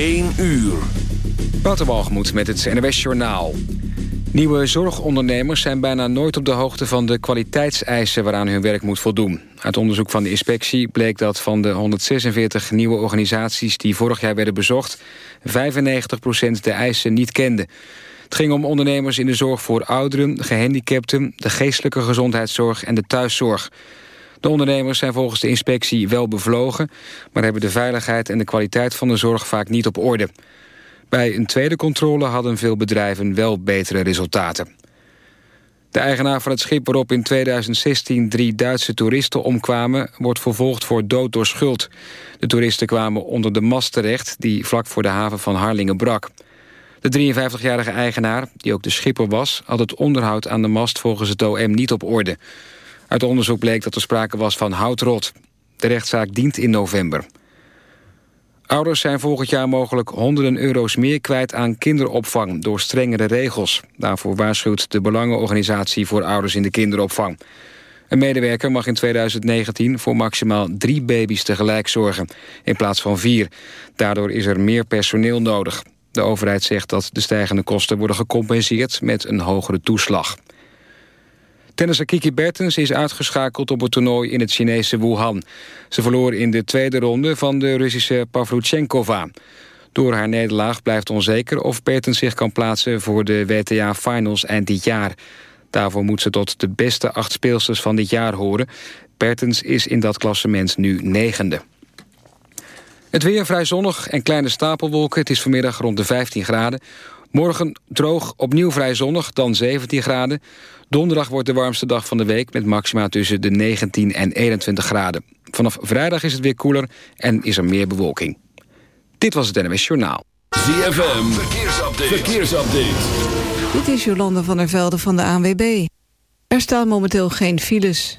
1 uur. Waterbalgemoed met het NWS Journaal. Nieuwe zorgondernemers zijn bijna nooit op de hoogte van de kwaliteitseisen waaraan hun werk moet voldoen. Uit onderzoek van de inspectie bleek dat van de 146 nieuwe organisaties die vorig jaar werden bezocht, 95% de eisen niet kenden. Het ging om ondernemers in de zorg voor ouderen, gehandicapten, de geestelijke gezondheidszorg en de thuiszorg. De ondernemers zijn volgens de inspectie wel bevlogen... maar hebben de veiligheid en de kwaliteit van de zorg vaak niet op orde. Bij een tweede controle hadden veel bedrijven wel betere resultaten. De eigenaar van het schip waarop in 2016 drie Duitse toeristen omkwamen... wordt vervolgd voor dood door schuld. De toeristen kwamen onder de mast terecht... die vlak voor de haven van Harlingen brak. De 53-jarige eigenaar, die ook de schipper was... had het onderhoud aan de mast volgens het OM niet op orde. Uit onderzoek bleek dat er sprake was van houtrot. De rechtszaak dient in november. Ouders zijn volgend jaar mogelijk honderden euro's meer kwijt aan kinderopvang door strengere regels. Daarvoor waarschuwt de Belangenorganisatie voor Ouders in de Kinderopvang. Een medewerker mag in 2019 voor maximaal drie baby's tegelijk zorgen, in plaats van vier. Daardoor is er meer personeel nodig. De overheid zegt dat de stijgende kosten worden gecompenseerd met een hogere toeslag. Tennisser Kiki Bertens is uitgeschakeld op het toernooi in het Chinese Wuhan. Ze verloor in de tweede ronde van de Russische Pavluchenkova. Door haar nederlaag blijft onzeker of Bertens zich kan plaatsen voor de WTA Finals eind dit jaar. Daarvoor moet ze tot de beste acht speelsters van dit jaar horen. Bertens is in dat klassement nu negende. Het weer vrij zonnig en kleine stapelwolken. Het is vanmiddag rond de 15 graden. Morgen droog, opnieuw vrij zonnig, dan 17 graden. Donderdag wordt de warmste dag van de week... met maxima tussen de 19 en 21 graden. Vanaf vrijdag is het weer koeler en is er meer bewolking. Dit was het NMS Journaal. ZFM, verkeersupdate. verkeersupdate. Dit is Jolande van der Velde van de ANWB. Er staan momenteel geen files.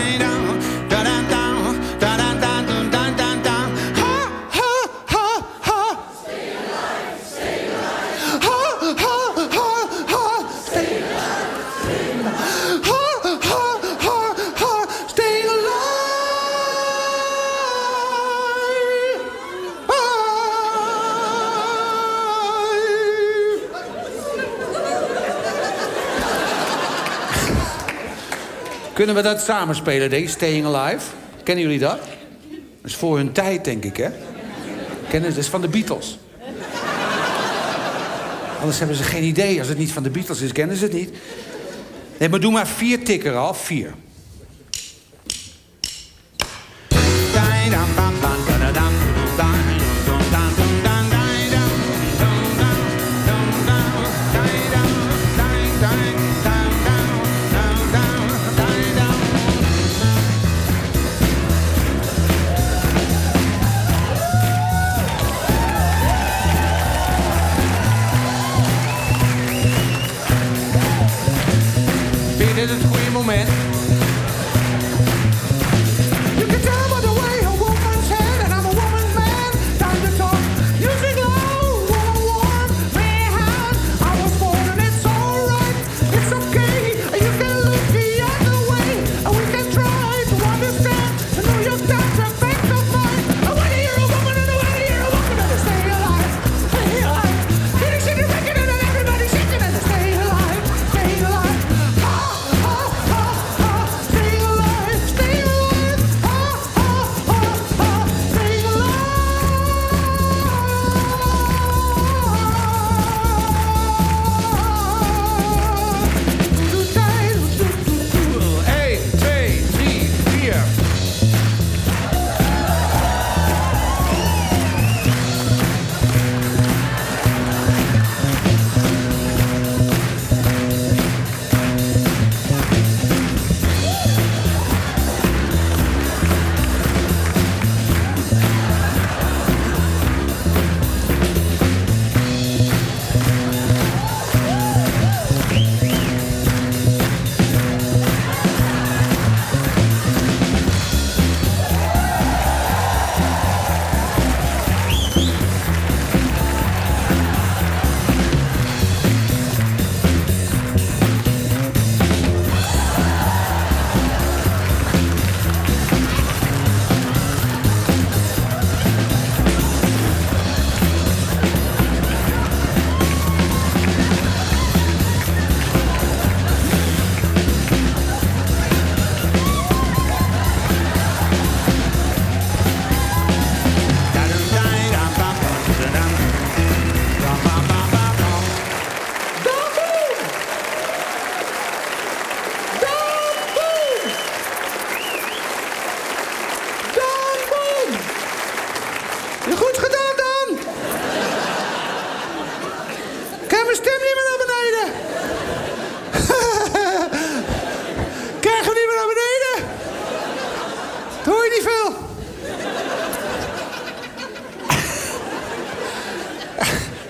Kunnen we dat samen spelen, deze Staying Alive? Kennen jullie dat? Dat is voor hun tijd, denk ik, hè? Kennen ze? Dat is van de Beatles. Anders hebben ze geen idee. Als het niet van de Beatles is, kennen ze het niet. Nee, maar doe maar vier tikken al. Vier.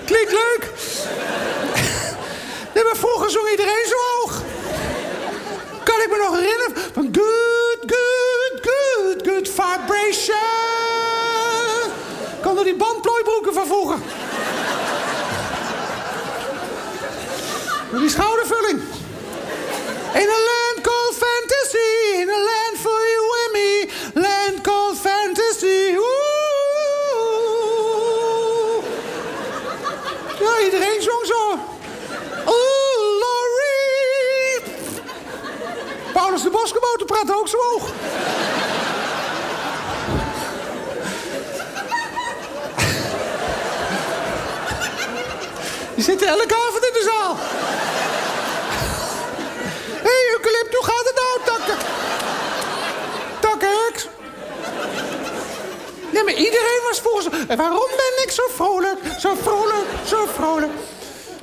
Klinkt leuk. Nee, maar vroeger zong iedereen zo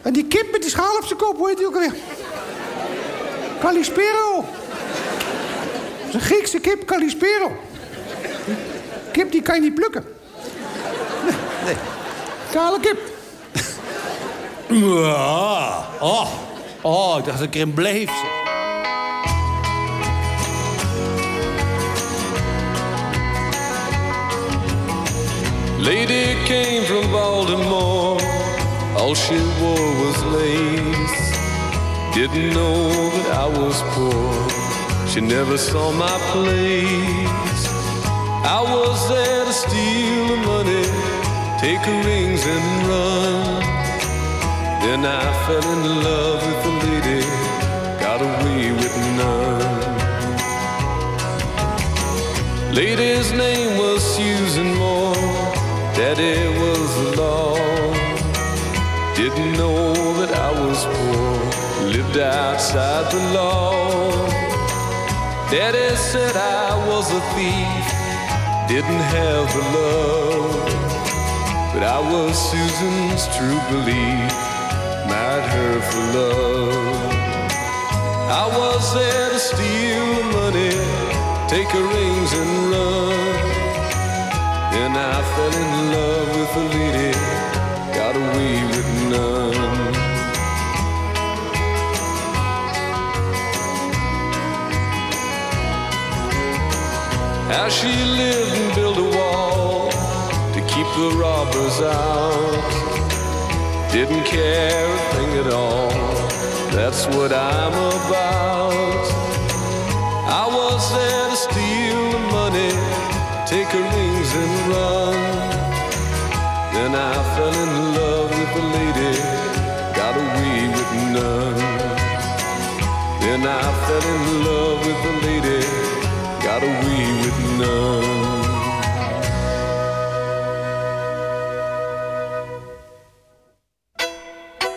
En die kip met die schaal op zijn kop, hoe heet die ook alweer? Calispero. Dat is een Griekse kip, Calispero. Kip die kan je niet plukken. Nee, nee. Kale kip. Ah, Oh, oh, ik dacht dat ik erin bleef. Lady all she wore was lace. Didn't know that I was poor, she never saw my place. I was there to steal the money, take her rings and run. Then I fell in love with the lady, got away with none. Lady's name was Susan Moore. Daddy was the law. Didn't know that I was poor. Lived outside the law. Daddy said I was a thief. Didn't have the love. But I was Susan's true belief. Married her for love. I was there to steal the money, take her rings and run. Then I fell in love with a lady, out away with none. How she lived and built a wall to keep the robbers out. Didn't care a thing at all. That's what I'm about. I was there to steal the money, take her rings and run. Then I fell in love. Then I fell in love with a lady, got away with none.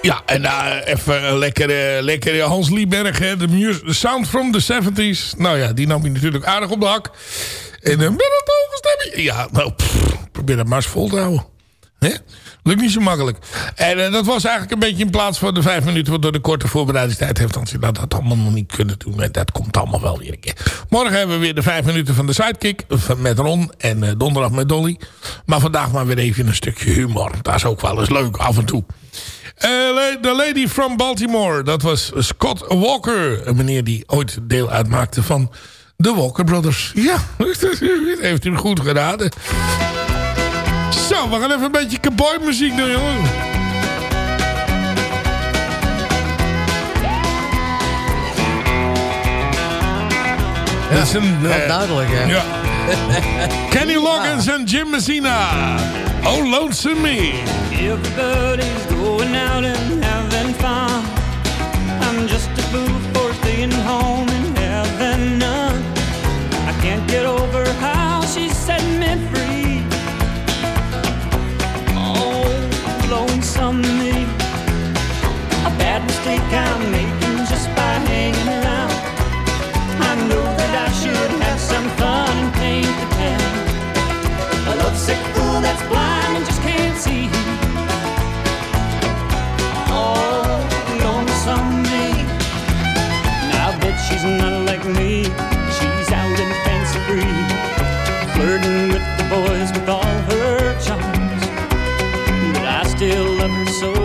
Ja, en uh, even een lekkere, lekkere Hans Lieberg, hè, de, sound from the 70s. Nou ja, die nam hij natuurlijk aardig op de hak. En uh, met het hoge. Ja, nou, pff, probeer dat maar eens vol te houden. Lukt niet zo makkelijk. En eh, dat was eigenlijk een beetje in plaats van de vijf minuten... wat door de korte voorbereidingstijd heeft Hans dat dat allemaal nog niet kunnen doen. En dat komt allemaal wel weer een keer. Morgen hebben we weer de vijf minuten van de sidekick met Ron. En eh, donderdag met Dolly. Maar vandaag maar weer even een stukje humor. Dat is ook wel eens leuk af en toe. Eh, The Lady from Baltimore. Dat was Scott Walker. Een meneer die ooit deel uitmaakte van de Walker Brothers. Ja, heeft u goed geraden. Zo, we gaan even een beetje cowboy muziek doen, jongen. Dat is een... Wel eh, duidelijk, hè? ja. Kenny Loggins en Jim Messina. Oh, Lonesome Me. Everybody's going out and having fun. I'm just a fool for staying home and having none. I can't get over how bad mistake I'm making just by hanging around. I know that I should have some fun and paint the town. A lovesick fool that's blind and just can't see. Oh, lonesome me. Now I bet she's not like me. She's out and fancy free, flirting with the boys with all her charms. But I still love her so.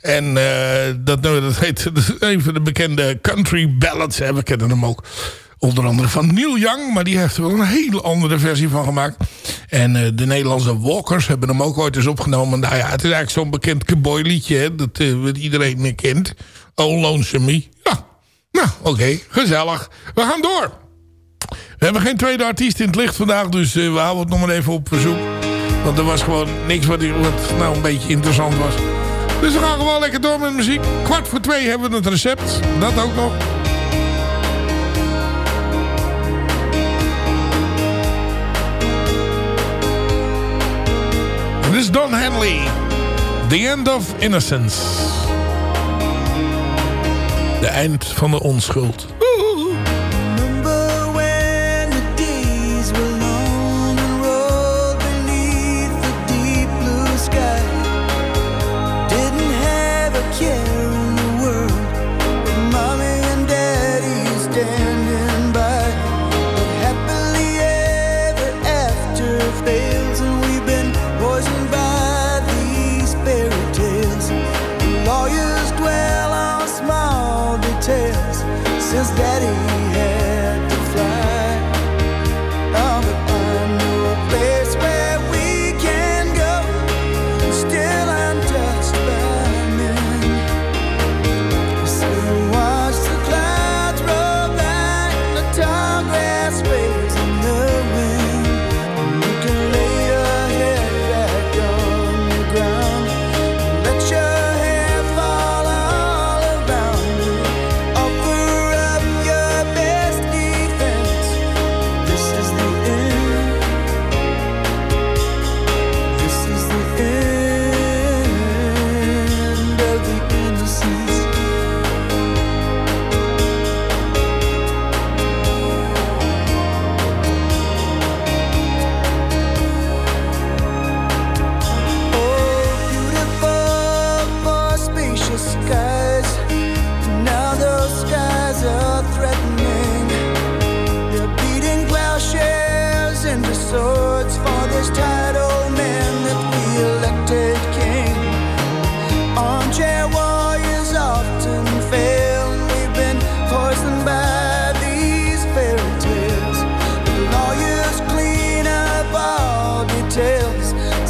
En eh, dat nummer dat heet een van de bekende country ballads. We kennen hem ook onder andere van Neil Young. Maar die heeft er wel een hele andere versie van gemaakt. En eh, de Nederlandse Walkers hebben hem ook ooit eens opgenomen. Nou ja, het is eigenlijk zo'n bekend cowboy liedje. Hè, dat eh, iedereen kent. Oh, Lonesome Me. Ja, nou oké, gezellig. We gaan door. We hebben geen tweede artiest in het licht vandaag. Dus we houden het nog maar even op verzoek. Want er was gewoon niks wat, wat nou een beetje interessant was. Dus we gaan gewoon lekker door met muziek. Kwart voor twee hebben we het recept. Dat ook nog. Dit is Don Henley. The End of Innocence. De eind van de onschuld.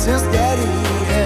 just getting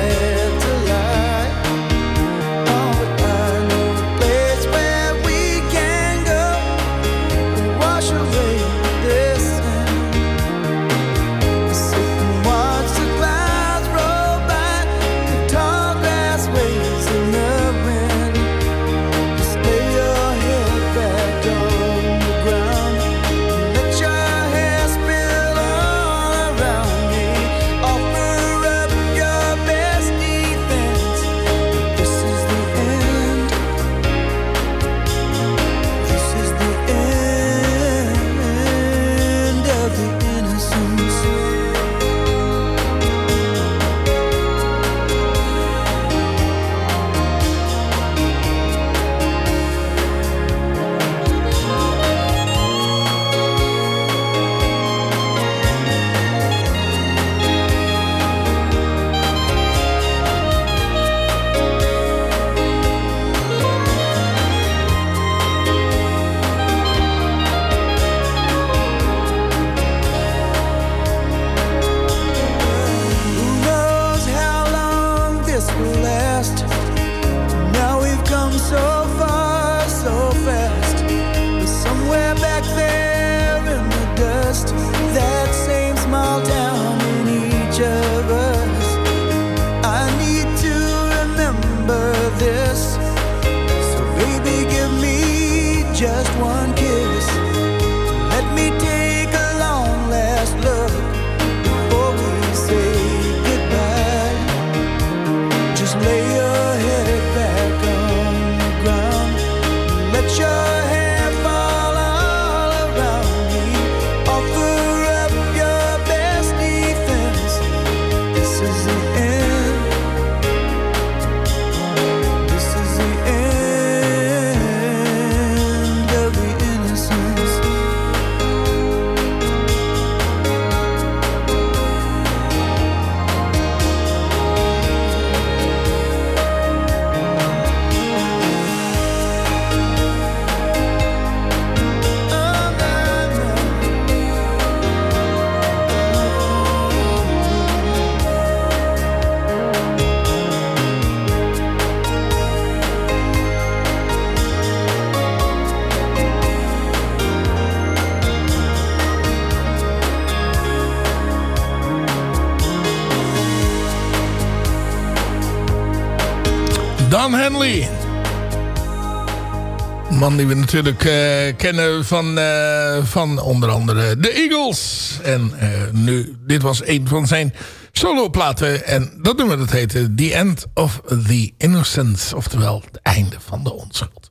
man die we natuurlijk eh, kennen van, eh, van onder andere de Eagles. En eh, nu, dit was een van zijn soloplaten. En dat nummer dat heette The End of the Innocence. Oftewel, het einde van de onschuld.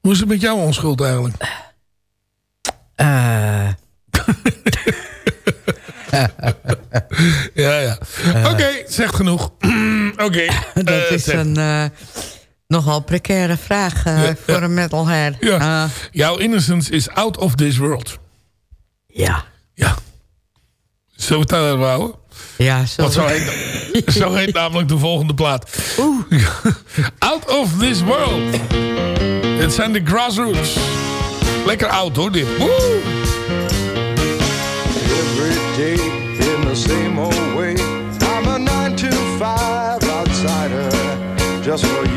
Hoe is het met jouw onschuld eigenlijk? ja, ja. Oké, zegt genoeg. Oké. Dat eh, is een eh, Nogal precaire vraag eh, voor een metalhead. Ja. Uh. Jouw innocence is out of this world. Ja. Ja. Zullen we het daarover houden? Ja, zo, zo, heet, zo heet namelijk de volgende plaat. Oeh. out of this world. Het zijn de grassroots. Lekker oud hoor dit. Woe. Every day in the same old way. I'm a 9 to 5 outsider. Just for you.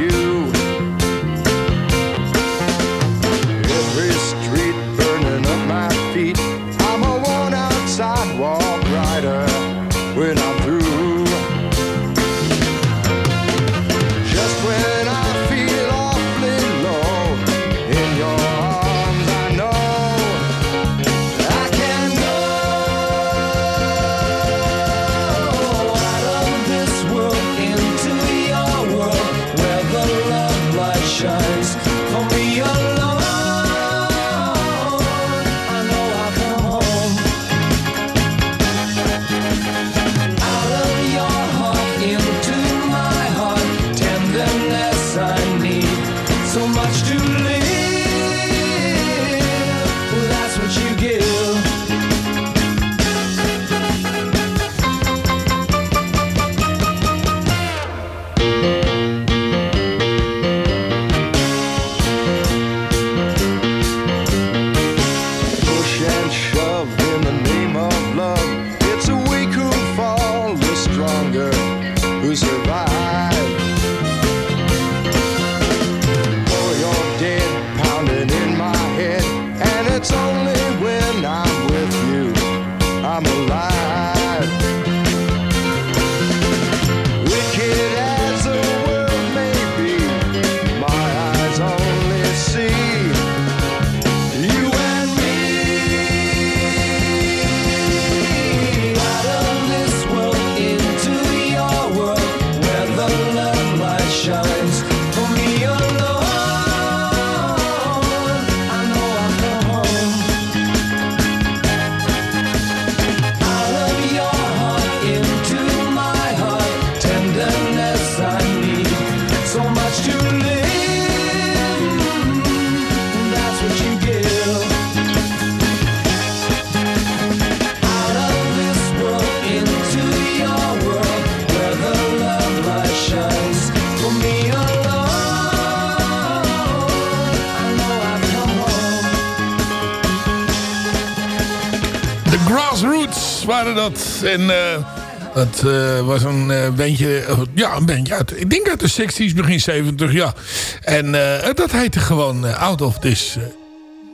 dat. En eh, dat eh, was een uh, bandje, ja, een bandje uit, ik denk uit de 60s, begin 70, ja. En dat heette gewoon Out of This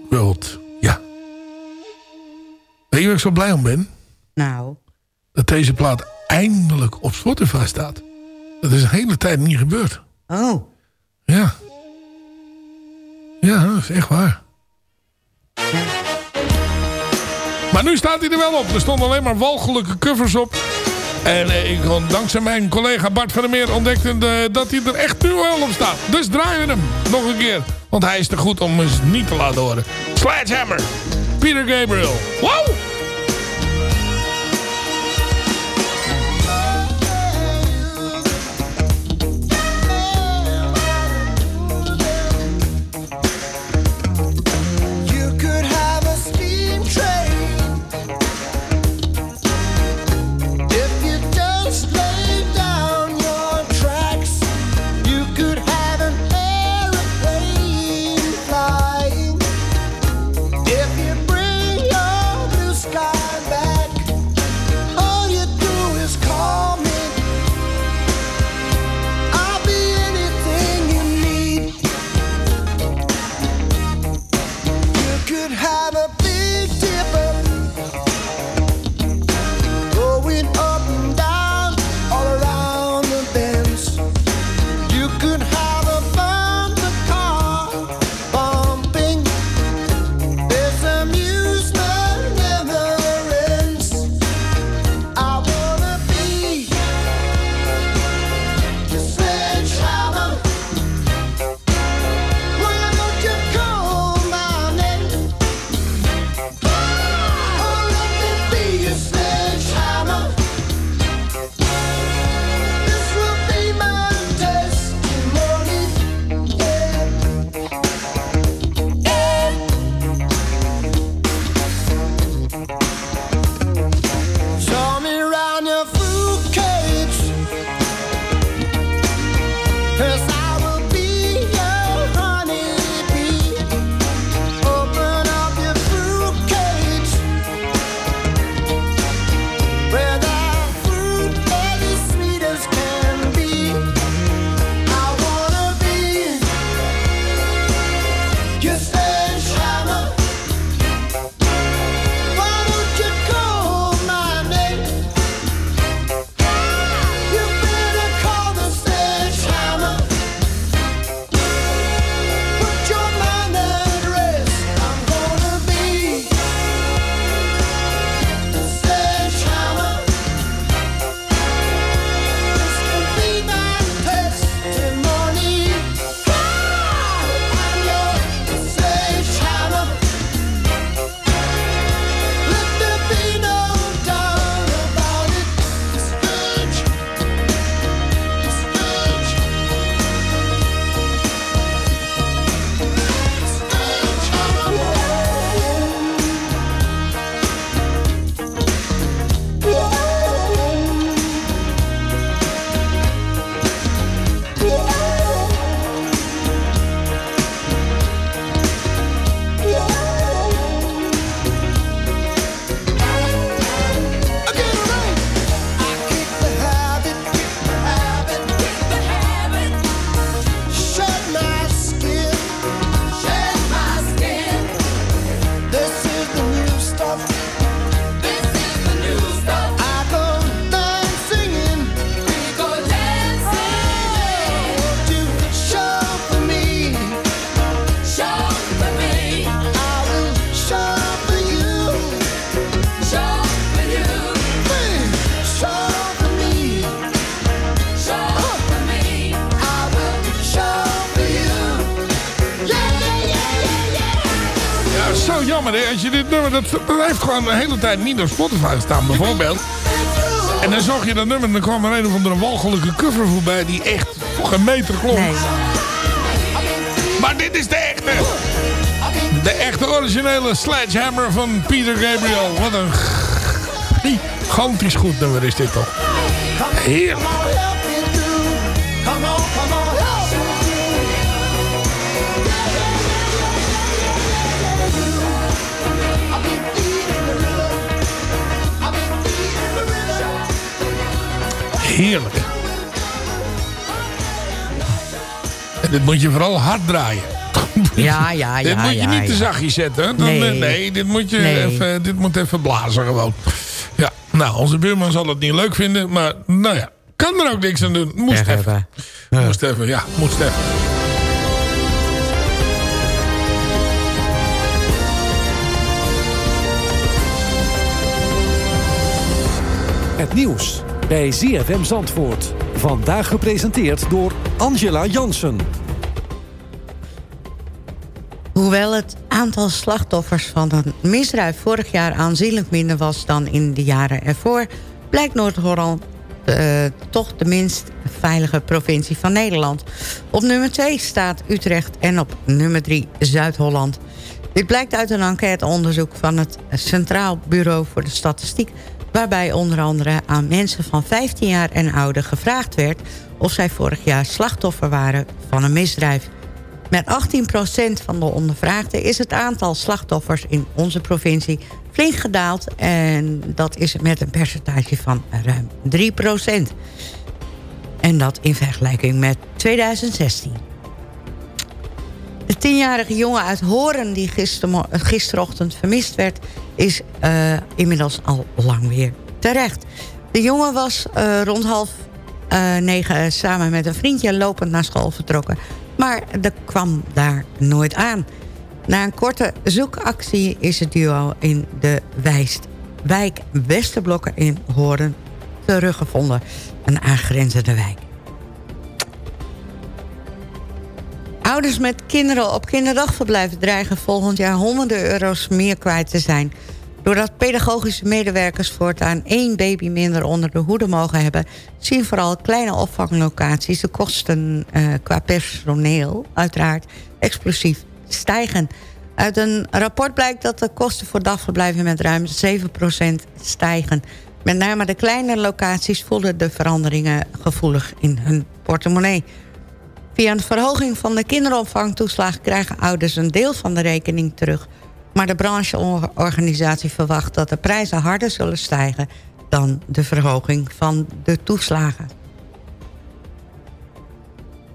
World, ja. Weet je waar ik zo blij om ben? Nou? Dat deze plaat eindelijk op Spotify staat. Dat is een hele tijd niet gebeurd. Oh. Ja. Ja, dat is echt waar. Ja. Maar nu staat hij er wel op. Er stonden alleen maar walgelijke covers op. En eh, ik, dankzij mijn collega Bart van der Meer ontdekte eh, dat hij er echt nu wel op staat. Dus draaien we hem nog een keer. Want hij is te goed om eens niet te laten horen. Sledgehammer. Peter Gabriel. Wow! Gewoon de hele tijd niet op Spotify gestaan, bijvoorbeeld. En dan zag je dat nummer en dan kwam er een of andere walgelijke cover voorbij die echt voor een meter klonk. Maar dit is de echte. De echte originele Sledgehammer van Peter Gabriel. Wat een gigantisch goed nummer is dit toch. Heerlijk. Heerlijk. En dit moet je vooral hard draaien. Ja, ja, ja. dit moet je ja, niet te zachtjes zetten. Dan, Nee. nee. nee, dit moet, je Nee. even, dit moet even blazen gewoon. Ja, nou, onze buurman zal het niet leuk vinden. Maar nou ja, kan er ook niks aan doen. Moest even. Moest even, ja, moest even. Het nieuws bij ZFM Zandvoort. Vandaag gepresenteerd door Angela Jansen. Hoewel het aantal slachtoffers van een misdrijf vorig jaar aanzienlijk minder was dan in de jaren ervoor, blijkt Noord-Holland eh, toch de minst veilige provincie van Nederland. Op nummer 2 staat Utrecht en op nummer 3 Zuid-Holland. Dit blijkt uit een enquêteonderzoek van het Centraal Bureau voor de Statistiek... waarbij onder andere aan mensen van 15 jaar en ouder gevraagd werd... of zij vorig jaar slachtoffer waren van een misdrijf. Met 18% van de ondervraagden is het aantal slachtoffers in onze provincie flink gedaald. En dat is met een percentage van ruim 3%. En dat in vergelijking met 2016. De tienjarige jongen uit Horen die gisterochtend vermist werd... is eh, inmiddels al lang weer terecht. De jongen was eh, rond half eh, negen samen met een vriendje lopend naar school vertrokken. Maar dat kwam daar nooit aan. Na een korte zoekactie is het duo in de wijst, wijk Westerblokken in Hoorn teruggevonden. Een aangrenzende wijk. Ouders met kinderen op kinderdagverblijven dreigen volgend jaar honderden euro's meer kwijt te zijn. Doordat pedagogische medewerkers voortaan één baby minder onder de hoede mogen hebben... zien vooral kleine opvanglocaties de kosten eh, qua personeel uiteraard explosief stijgen. Uit een rapport blijkt dat de kosten voor dagverblijven met ruim 7% stijgen. Met name de kleine locaties voelen de veranderingen gevoelig in hun portemonnee. Via een verhoging van de kinderopvangtoeslag krijgen ouders een deel van de rekening terug. Maar de brancheorganisatie verwacht dat de prijzen harder zullen stijgen dan de verhoging van de toeslagen.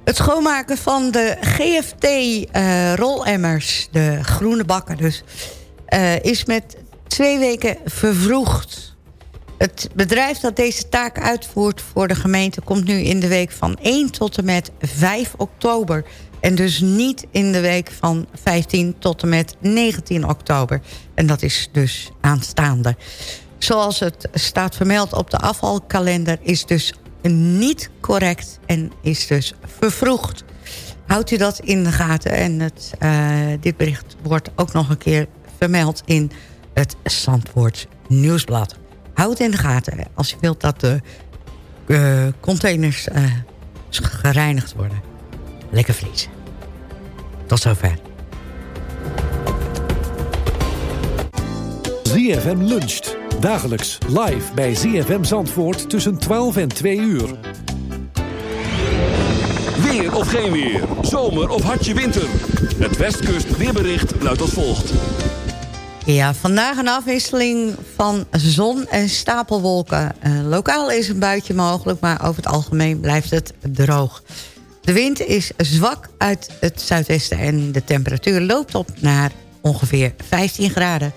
Het schoonmaken van de GFT-rolemmers, de groene bakken dus... eh, is met twee weken vervroegd. Het bedrijf dat deze taak uitvoert voor de gemeente... komt nu in de week van 1 tot en met 5 oktober. En dus niet in de week van 15 tot en met 19 oktober. En dat is dus aanstaande. Zoals het staat vermeld op de afvalkalender... is dus niet correct en is dus vervroegd. Houdt u dat in de gaten. En het, eh, dit bericht wordt ook nog een keer vermeld in het Zandvoort Nieuwsblad. Houd het in de gaten als je wilt dat de eh, containers eh, gereinigd worden. Lekker vriezen. Tot zover. ZFM luncht. Dagelijks live bij ZFM Zandvoort tussen 12 en 2 uur. Weer of geen weer. Zomer of hartje winter. Het Westkust weerbericht luidt als volgt. Ja, vandaag een afwisseling van zon en stapelwolken. Eh, lokaal is een buitje mogelijk, maar over het algemeen blijft het droog. De wind is zwak uit het zuidwesten en de temperatuur loopt op naar ongeveer 15 graden.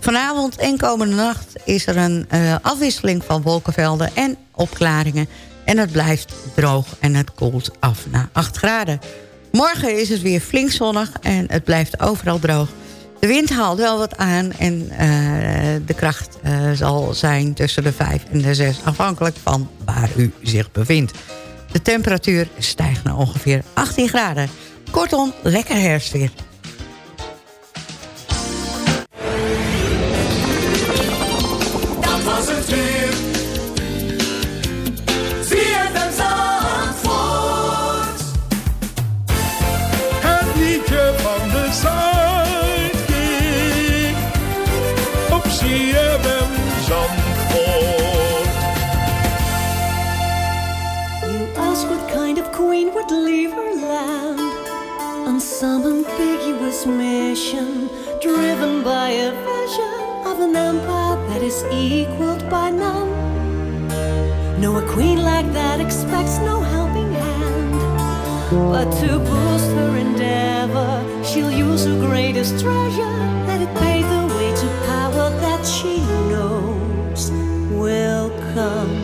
Vanavond en komende nacht is er een eh, afwisseling van wolkenvelden en opklaringen. En het blijft droog en het koelt af naar 8 graden. Morgen is het weer flink zonnig en het blijft overal droog. De wind haalt wel wat aan en eh, de kracht eh, zal zijn tussen de 5 en de 6... afhankelijk van waar u zich bevindt. De temperatuur stijgt naar ongeveer 18 graden. Kortom, lekker herfstweer. By a vision of an empire that is equaled by none. No, a queen like that expects no helping hand, but to boost her endeavor, she'll use her greatest treasure. Let it pave the way to power that she knows will come.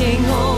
Watching over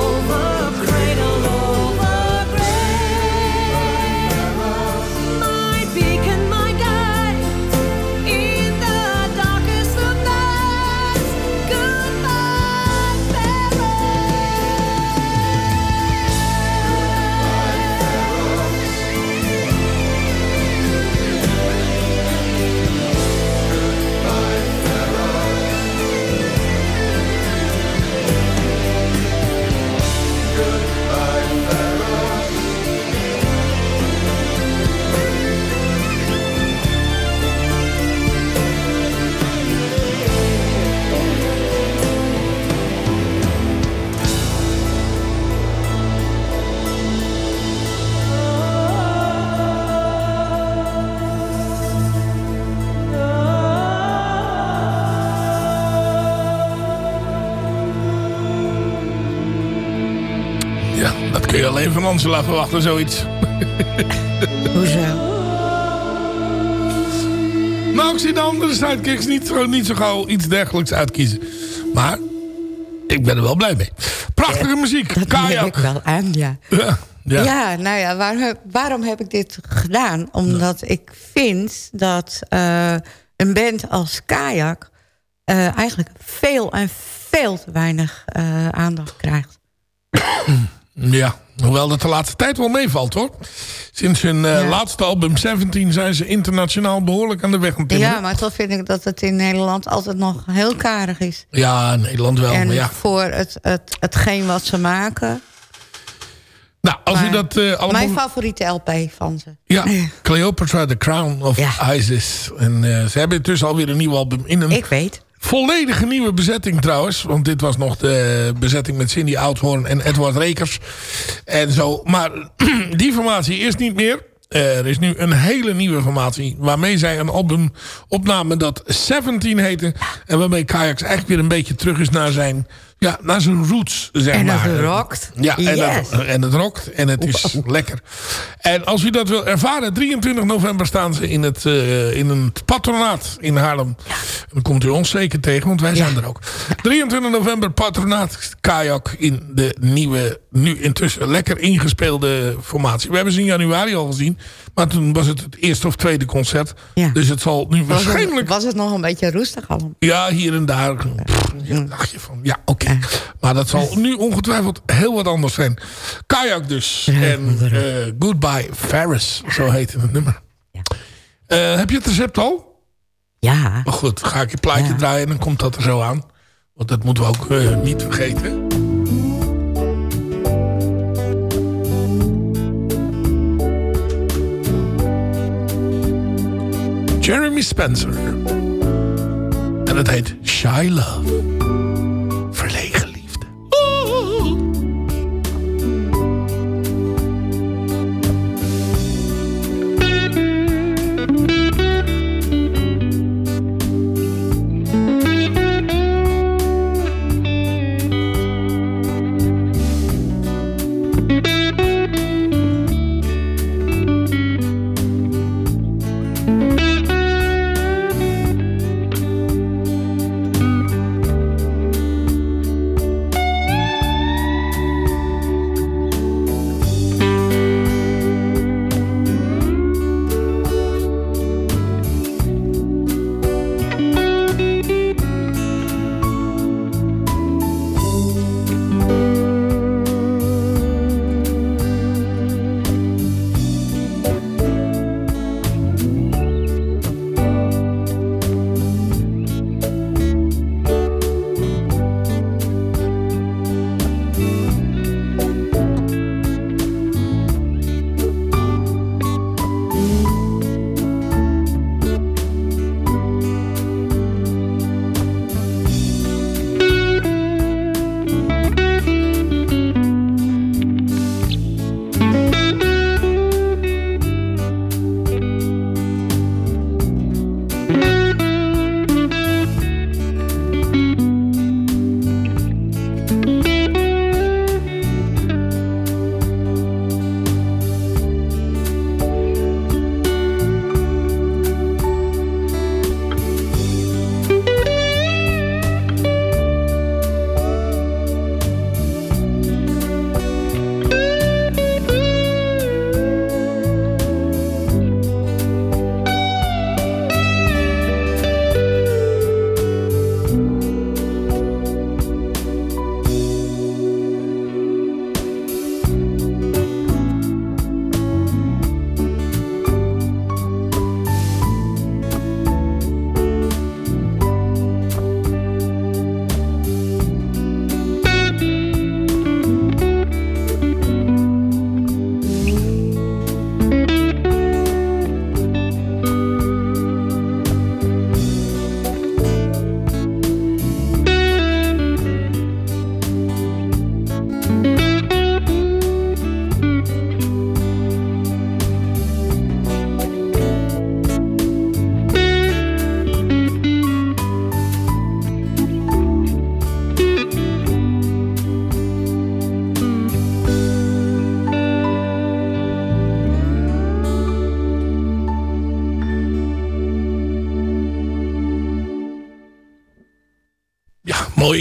Angela verwachten, zoiets. Hoezo? Nou, ik zie de andere sidekicks niet, zo- niet zo gauw iets dergelijks uitkiezen. Maar ik ben er wel blij mee. Prachtige muziek. Dat Kajak. ik wel aan, ja. Ja, ja. Ja, nou ja, waarom, waarom heb ik dit gedaan? Omdat ik vind dat eh, een band als Kajak... eh, eigenlijk veel en veel te weinig eh, aandacht krijgt. Ja, hoewel dat de laatste tijd wel meevalt hoor. Sinds hun eh, Ja. laatste album 17 zijn ze internationaal behoorlijk aan de weg aan het. Ja, maar toch vind ik dat het in Nederland altijd nog heel karig is. Ja, Nederland wel. en maar ja. voor het, het, hetgeen wat ze maken... Nou, als u dat allemaal... Mijn favoriete LP van ze. Ja, Cleopatra, The Crown of Isis. En eh, ze hebben intussen alweer een nieuw album in een... Ik weet. Volledige nieuwe bezetting trouwens. Want dit was nog de bezetting met Cindy Oudhoorn en Edward Rekers. En zo. Maar die formatie is niet meer. er is nu een hele nieuwe formatie. Waarmee zij een album opnamen dat 17 heette. En waarmee Kayaks eigenlijk weer een beetje terug is naar zijn, ja, naar zijn roots, zeg En maar. het rockt. Ja, en, Yes. het, en het rokt. En het is lekker. En als u dat wil ervaren, 23 november staan ze in het, eh, in het patronaat in Haarlem. En dan komt u ons zeker tegen, want wij zijn er ook. 23 november patronaat kajak in de nieuwe, nu intussen lekker ingespeelde formatie. We hebben ze in januari al gezien. Maar toen was het het eerste of tweede concert. Dus het zal nu Was het, waarschijnlijk... was het nog een beetje roestig allemaal? Ja, hier en daar. Pff, Ja, dacht je van, ja, oké. Maar dat zal nu ongetwijfeld heel wat anders zijn. Kajak dus. En eh, Goodbye Ferris, zo heette het nummer. Eh, heb je het recept al? Ja. Maar goed, ga ik je plaatje draaien en dan komt dat er zo aan. Want dat moeten we ook eh, niet vergeten. Jeremy Spencer. En het heet Shy Love.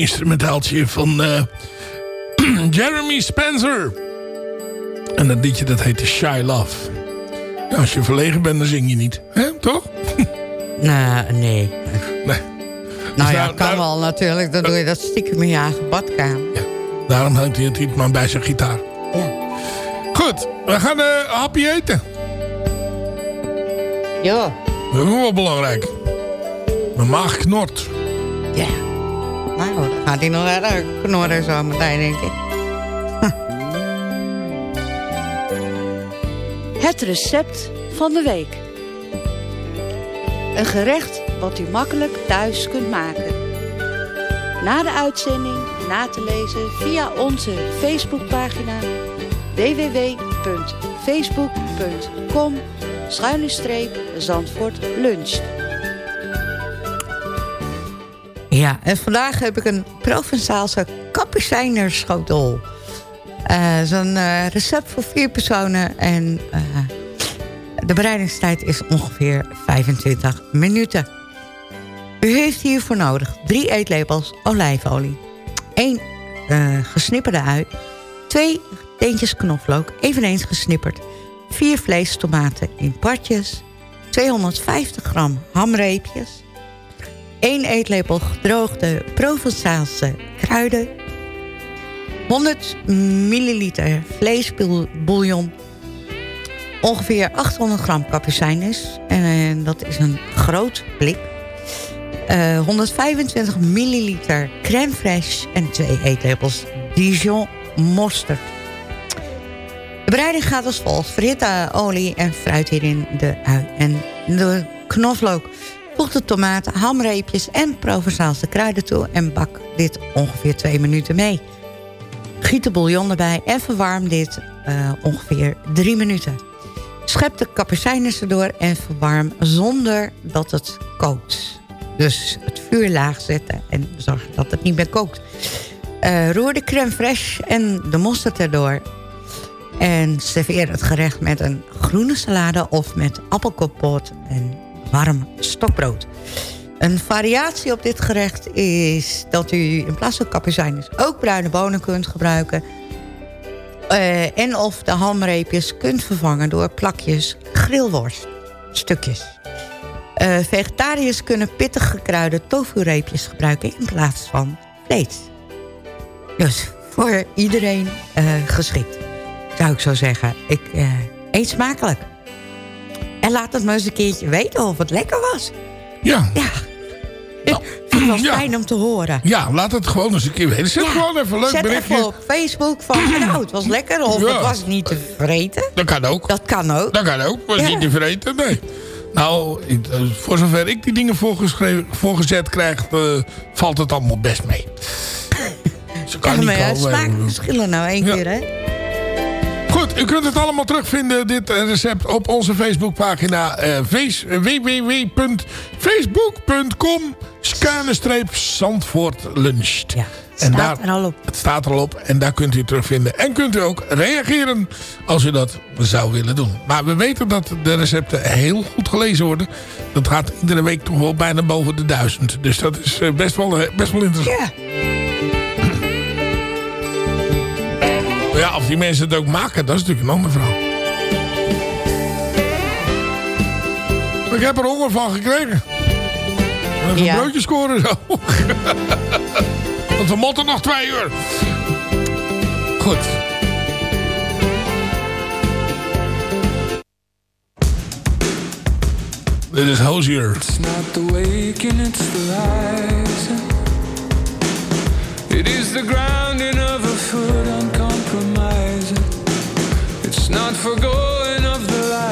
Instrumentaaltje van eh, Jeremy Spencer. En dat liedje dat heet Shy Love. Ja, als je verlegen bent, dan zing je niet. hè? toch? Nou, nee. Nee. Nou ja, daar- kan wel natuurlijk. Dan doe je dat stiekem in je eigen badkamer. Daarom hangt hij het niet maar bij zijn gitaar. Goed, we gaan een hapje eten. Ja. Dat is ook wel belangrijk. Mijn maag knort. Ja. Nou, dan gaat hij nog erg knorren zo meteen, denk ik. Het recept van de week. Een gerecht wat u makkelijk thuis kunt maken. Na de uitzending na te lezen via onze Facebookpagina www.facebook.com Zandvoort luncht. Ja, en vandaag heb ik een Provençaalse kapucijnerschotel. Eh Zo'n eh, recept voor vier personen. En eh, de bereidingstijd is ongeveer 25 minuten. U heeft hiervoor nodig drie eetlepels olijfolie. 1 gesnipperde ui. 2 teentjes knoflook, eveneens gesnipperd. 4 vleestomaten in partjes. 250 gram hamreepjes. 1 eetlepel gedroogde Provençaalse kruiden. 100 milliliter vleesbouillon. Ongeveer 800 gram kapucijnes. En dat is een groot blik. Eh, 125 milliliter crème fraîche en 2 eetlepels Dijon mosterd. De bereiding gaat als volgt. Verhit de olie en fruit hierin de ui en de knoflook. Voeg de tomaten, hamreepjes en Provençaalse kruiden toe... en bak dit ongeveer 2 minuten mee. Giet de bouillon erbij en verwarm dit eh, ongeveer 3 minuten. Schep de kapucijnes erdoor en verwarm zonder dat het kookt. Dus het vuur laag zetten en zorg dat het niet meer kookt. Eh, roer de crème fraîche en de mosterd erdoor. En serveer het gerecht met een groene salade of met appelkoppot en warm stokbrood. Een variatie op dit gerecht is dat u in plaats van kapucijnes ook bruine bonen kunt gebruiken. Eh, en of de hamreepjes kunt vervangen door plakjes grillworst. Stukjes. Eh, vegetariërs kunnen pittig gekruide tofu-reepjes gebruiken in plaats van vlees. Dus voor iedereen eh, geschikt, zou ik zo zeggen. Ik eet smakelijk. En laat het me eens een keertje weten of het lekker was. Ja. Ja. Ik vind het wel fijn om te horen. Ja, laat het gewoon eens een keer weten. Zet gewoon even een leuk Zet berichtje. even op Facebook van, nou, het was lekker of Ja. het was niet te vreten. Dat kan ook. Dat kan ook. Dat kan ook. Was Ja. niet te vreten, nee. Nou, eh, voor zover ik die dingen voorgeschreven, voorgezet krijg, eh, valt het allemaal best mee. Ze kan Ja, niet maar ja, komen. smaakverschillen nou één Ja. keer, hè? Goed, u kunt het allemaal terugvinden, dit recept, op onze Facebookpagina eh face- www.facebook.com Zandvoort Luncht. Ja, en staat er al op. Het staat er al op en daar kunt u het terugvinden. En kunt u ook reageren als u dat zou willen doen. Maar we weten dat de recepten heel goed gelezen worden. Dat gaat iedere week toch wel bijna boven de duizend. Dus dat is eh, best wel, eh, best wel interessant. Ja. Ja, of die mensen het ook maken, dat is natuurlijk een andere verhaal. Ik heb er honger van gekregen. Even Ja. een broodje scoren zo. Want we moeten nog twee uur. Goed. Dit is Hozier. It's not the waking, it's the rising. It is the grounding of a foot uncompromising. It's not forgoing of the light.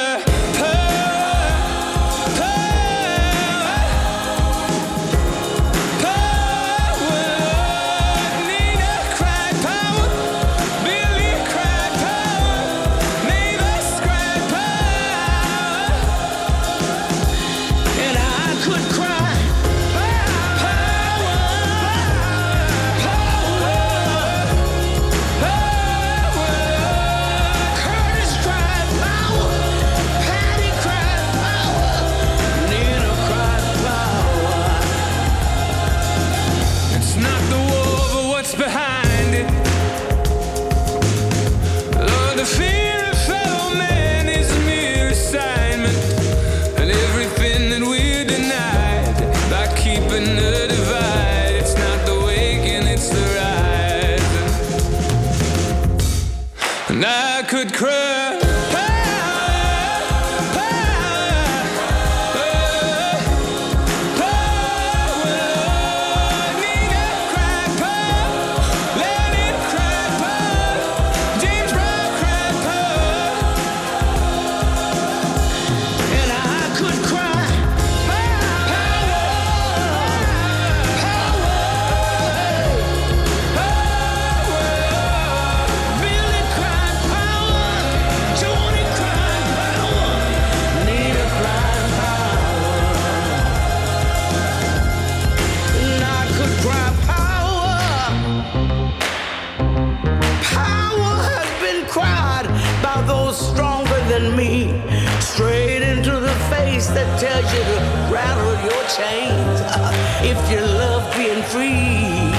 change if your love being free.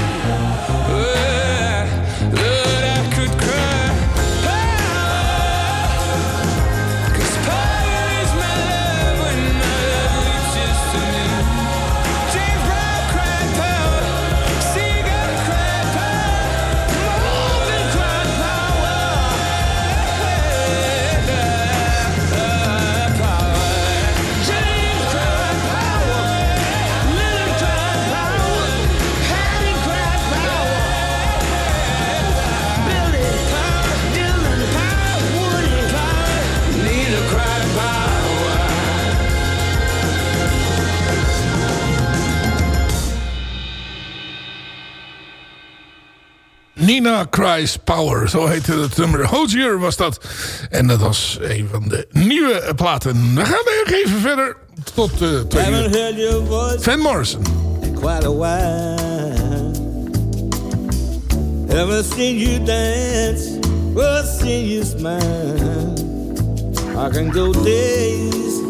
Nina Cries Power, zo heette het nummer. Hozier was dat. En dat was een van de nieuwe platen. We gaan even verder tot uh, twee uur. Van Morrison. quite a while. Haven't seen you dance or seen you smile. I can go days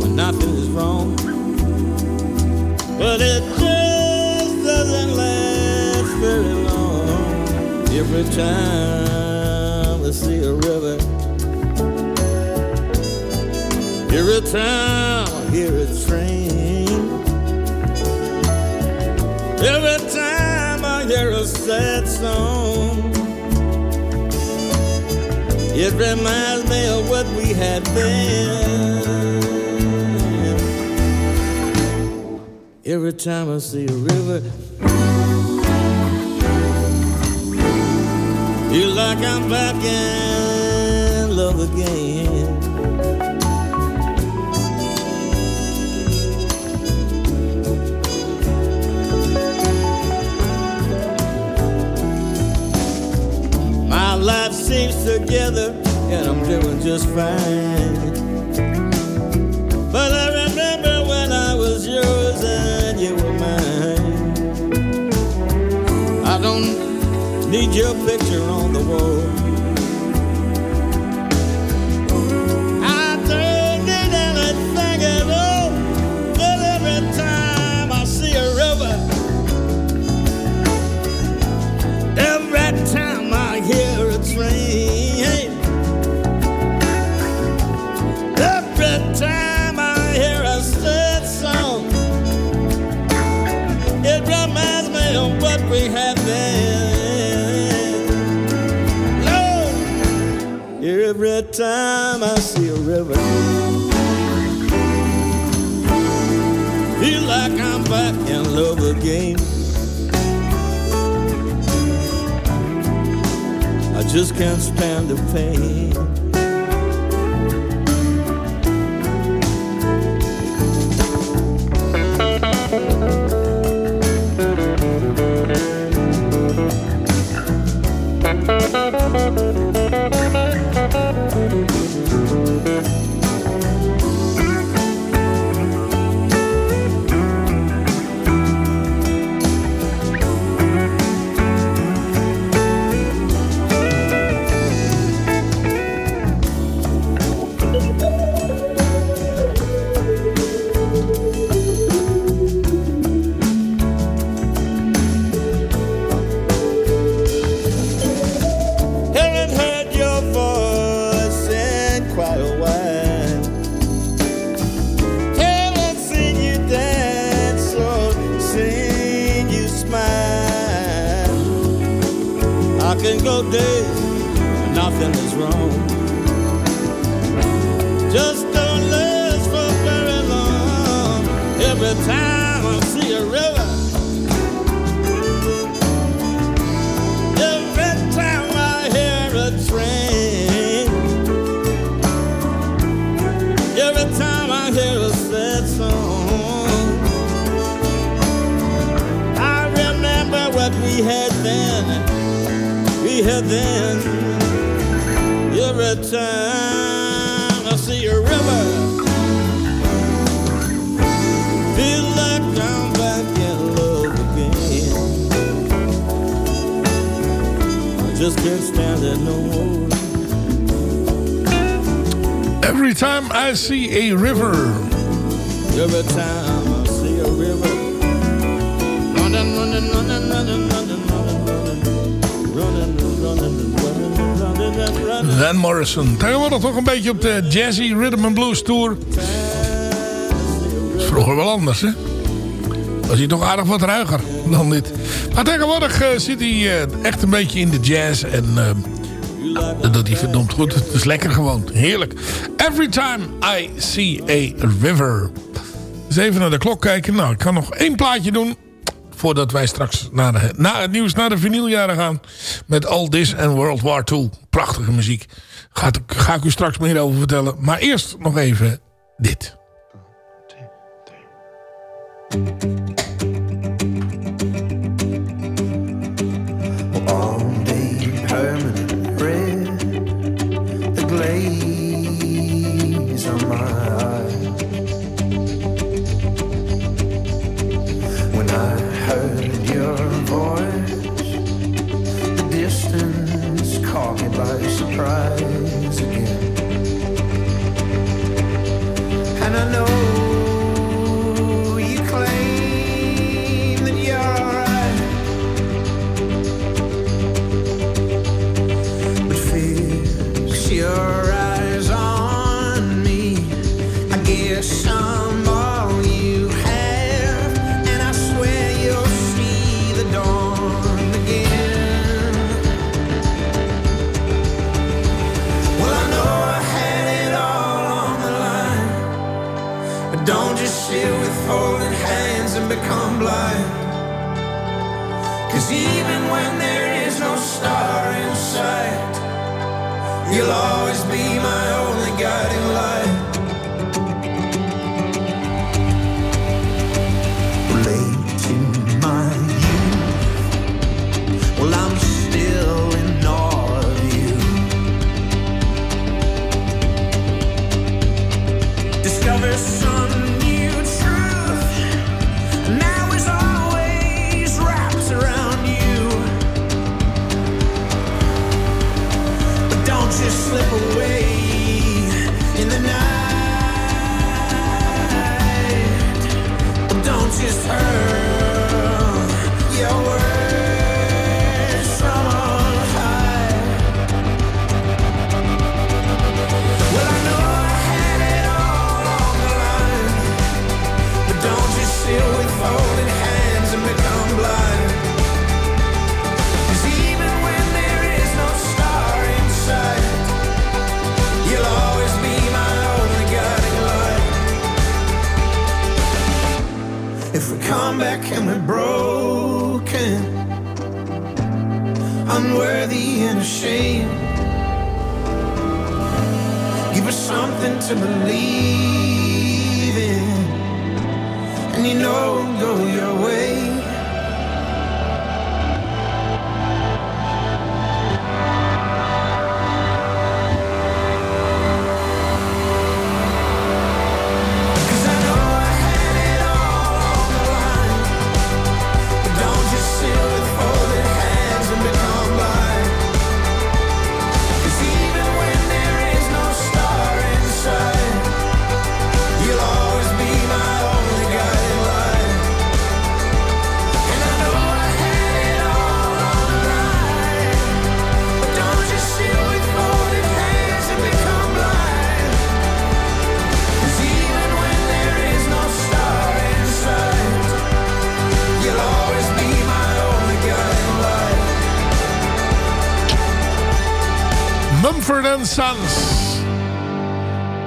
when nothing is wrong, but it Every time I see a river, every time I hear a train. Every time I hear a sad song, it reminds me of what we had then. Every time I see a river, feel like I'm back in love again. My life seems together and I'm doing just fine. Your picture on the wall. Time I see a river, feel like I'm back in love again. I just can't stand the pain. Een beetje op de Jazzy Rhythm and Blues Tour. Is vroeger wel anders, hè? Was hij toch aardig wat ruiger dan dit. Maar tegenwoordig eh, zit hij eh, echt een beetje in de jazz. En eh, dat hij verdomd goed. Het is lekker gewoon. Heerlijk. Every time I see a river. Even naar de klok kijken. Nou, ik kan nog één plaatje doen. Voordat wij straks naar na het nieuws naar de vinyljaren gaan. Met All This en World War II. Prachtige muziek. Gaat, ga ik u straks meer over vertellen. Maar eerst nog even dit.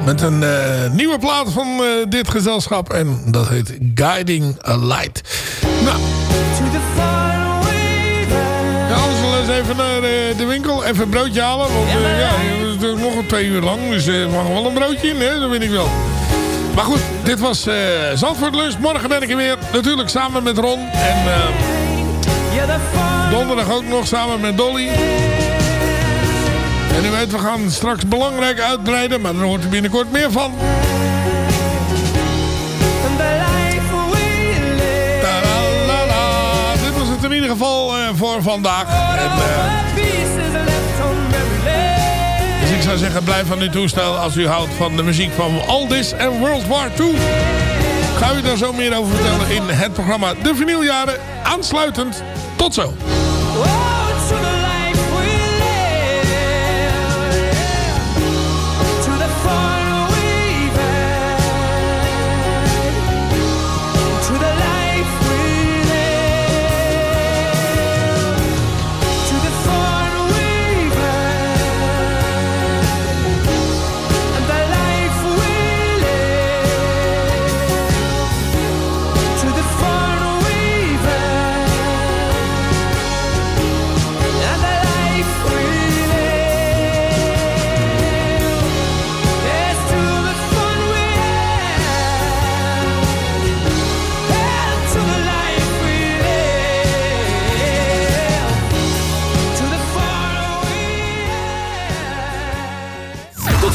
Met een eh, nieuwe plaat van eh, dit gezelschap. En dat heet Guiding a Light. Nou. Ja, anders wel eens even naar eh, de winkel. Even een broodje halen. Want ja, het is natuurlijk nog twee uur lang. Dus er mag wel een broodje in, hè? Dat weet ik wel. Maar goed, dit was eh Zandvoort Lunch. Morgen ben ik er weer. Natuurlijk samen met Ron. En donderdag ook nog samen met Dolly. En u weet, we gaan straks belangrijk uitbreiden, maar daar hoort u binnenkort meer van. Dit was het in ieder geval eh, voor vandaag. En, eh, dus ik zou zeggen, blijf van uw toestel als u houdt van de muziek van Aldis en World War II. Ga u daar zo meer over vertellen in het programma De Vinyljaren. Aansluitend, tot zo.